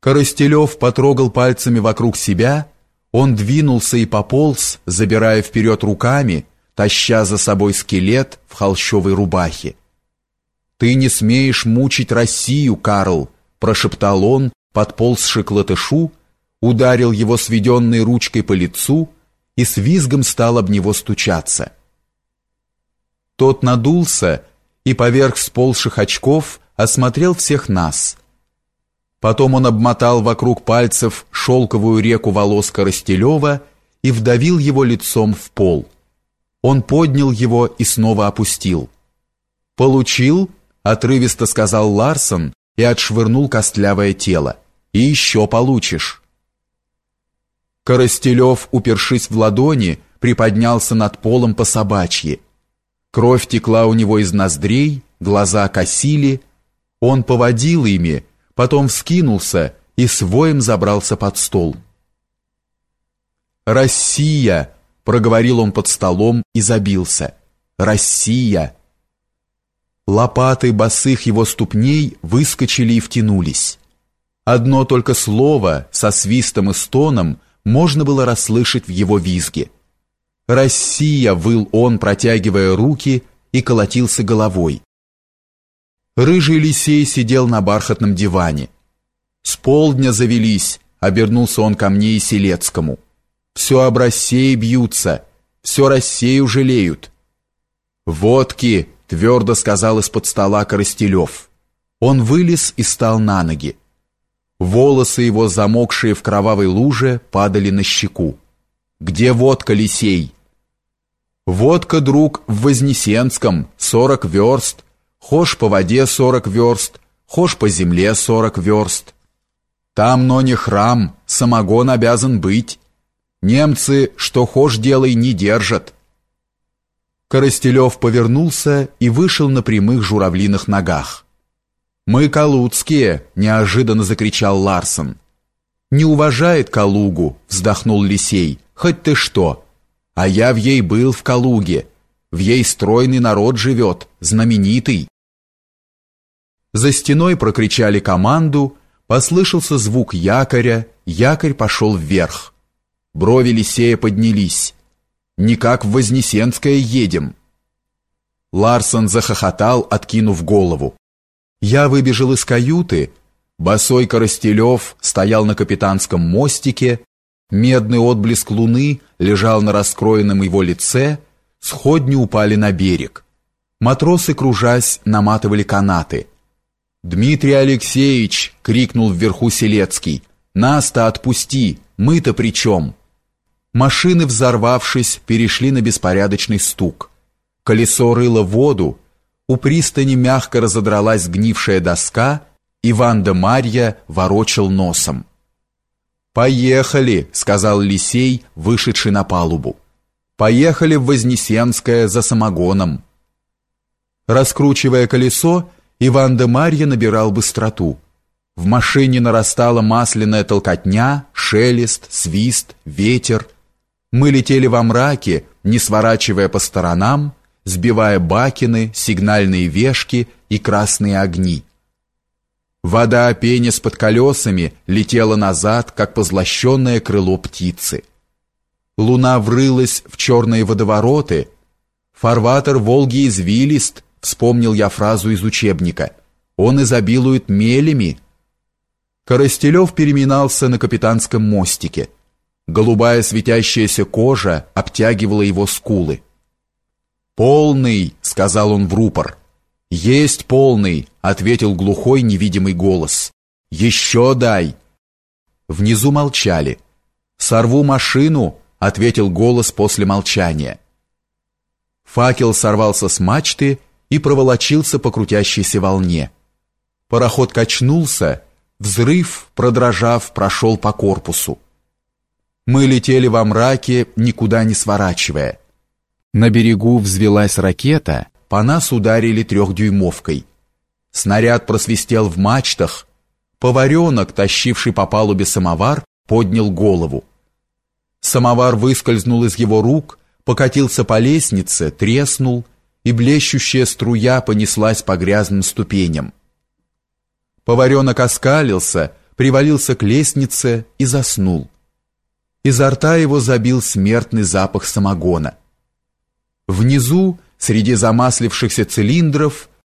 Коростелев потрогал пальцами вокруг себя, он двинулся и пополз, забирая вперед руками, таща за собой скелет в холщовой рубахе. «Ты не смеешь мучить Россию, Карл!» – прошептал он, подползши к латышу, ударил его сведенной ручкой по лицу и с визгом стал об него стучаться. Тот надулся и поверх сползших очков осмотрел всех нас – Потом он обмотал вокруг пальцев шелковую реку волос Коростелева и вдавил его лицом в пол. Он поднял его и снова опустил. «Получил?» — отрывисто сказал Ларсон и отшвырнул костлявое тело. «И еще получишь». Коростелев, упершись в ладони, приподнялся над полом по собачьи. Кровь текла у него из ноздрей, глаза косили. Он поводил ими, потом вскинулся и с воем забрался под стол. «Россия!» — проговорил он под столом и забился. «Россия!» Лопаты босых его ступней выскочили и втянулись. Одно только слово со свистом и стоном можно было расслышать в его визге. «Россия!» — выл он, протягивая руки, и колотился головой. Рыжий лисей сидел на бархатном диване. С полдня завелись, обернулся он ко мне и Селецкому. Все об России бьются, все Россию жалеют. «Водки!» — твердо сказал из-под стола Коростелев. Он вылез и стал на ноги. Волосы его, замокшие в кровавой луже, падали на щеку. «Где водка, Лисей?» «Водка, друг, в Вознесенском, сорок верст, Хошь по воде сорок верст, хошь по земле сорок верст. Там, но не храм, самогон обязан быть. Немцы, что хошь делай, не держат. Коростелев повернулся и вышел на прямых журавлиных ногах. «Мы калуцкие!» – неожиданно закричал Ларсон. «Не уважает Калугу!» – вздохнул Лисей. «Хоть ты что! А я в ей был в Калуге!» В ей стройный народ живет, знаменитый. За стеной прокричали команду, послышался звук якоря, якорь пошел вверх. Брови Лисея поднялись. «Не как в Вознесенское едем». Ларсон захохотал, откинув голову. Я выбежал из каюты. Босой Коростелев стоял на капитанском мостике. Медный отблеск луны лежал на раскроенном его лице, Сходни упали на берег. Матросы, кружась, наматывали канаты. «Дмитрий Алексеевич!» — крикнул вверху Селецкий. «Нас-то отпусти! Мы-то при чем?» Машины, взорвавшись, перешли на беспорядочный стук. Колесо рыло воду, у пристани мягко разодралась гнившая доска, и Ванда Марья ворочал носом. «Поехали!» — сказал Лисей, вышедший на палубу. Поехали в Вознесенское за самогоном. Раскручивая колесо, Иван де Марья набирал быстроту. В машине нарастала масляная толкотня, шелест, свист, ветер. Мы летели во мраке, не сворачивая по сторонам, сбивая бакины, сигнальные вешки и красные огни. Вода, пенясь под колесами, летела назад, как позлощенное крыло птицы. Луна врылась в черные водовороты. Фарватер Волги извилист, вспомнил я фразу из учебника. Он изобилует мелями. Коростелев переминался на капитанском мостике. Голубая светящаяся кожа обтягивала его скулы. «Полный», — сказал он в рупор. «Есть полный», — ответил глухой невидимый голос. «Еще дай». Внизу молчали. «Сорву машину», ответил голос после молчания. Факел сорвался с мачты и проволочился по крутящейся волне. Пароход качнулся, взрыв, продрожав, прошел по корпусу. Мы летели во мраке, никуда не сворачивая. На берегу взвелась ракета, по нас ударили трехдюймовкой. Снаряд просвистел в мачтах, поваренок, тащивший по палубе самовар, поднял голову. Самовар выскользнул из его рук, покатился по лестнице, треснул, и блещущая струя понеслась по грязным ступеням. Поваренок оскалился, привалился к лестнице и заснул. Изо рта его забил смертный запах самогона. Внизу, среди замаслившихся цилиндров,